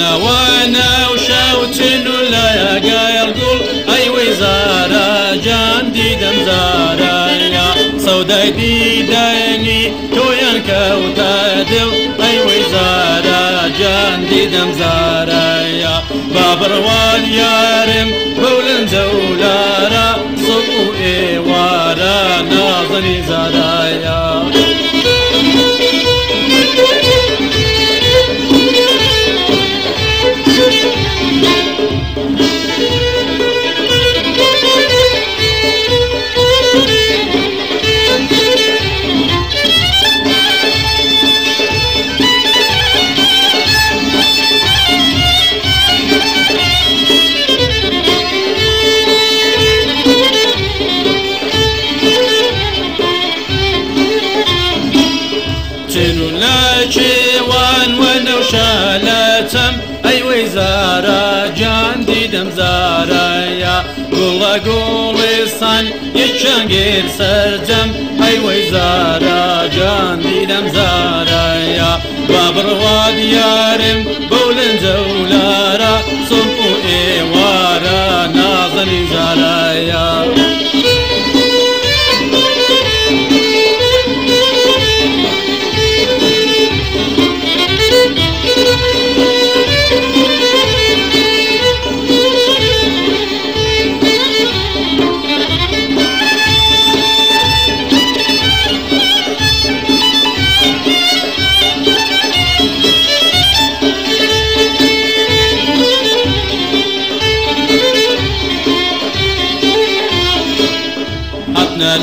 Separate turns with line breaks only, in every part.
وأنا وأنا وشاوت ولا يا القول أي وزارة جاندي دمزارة يا. صوداي ديداني تو ينكا وتادل أي وزارة جاندي دمزارة يا. بابروان يارم بولن زولارة. صبو إيوارة ناظري زارة گوڵە گوڵێسان یەکچەنگێر سەرجەم ئەیوەی زارە جان دیدەم زارایە با بڕوا دیارم بەولن جەولارە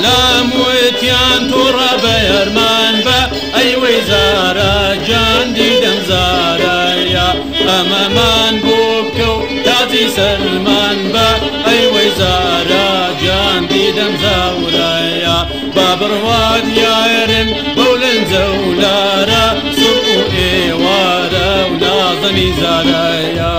لام وتیان تووڕە بە یەرمان بە ئەیوەی زارە جان دیدەم زارایە ئەمەمان بۆ بکە و تازی سەلمان بە ئەیوەی زارە جان دیدەم زاورایە با بڕواد یارم بەولەن جەولارە سوق و ئێوارە و نازەنی زارایە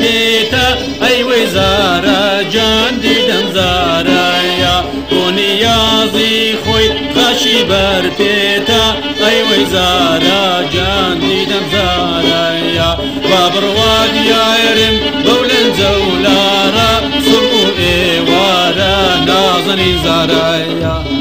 پێتە ئەی وێزارە جاندی دەمزارەیە بۆنیازی خۆی خەشی بەر پێتە ئەی وێزارە جاندی دەمزارەیە با بڕوادیایرم بەولەنجە و لارە سم و ئێوارە نازنی زارەیە.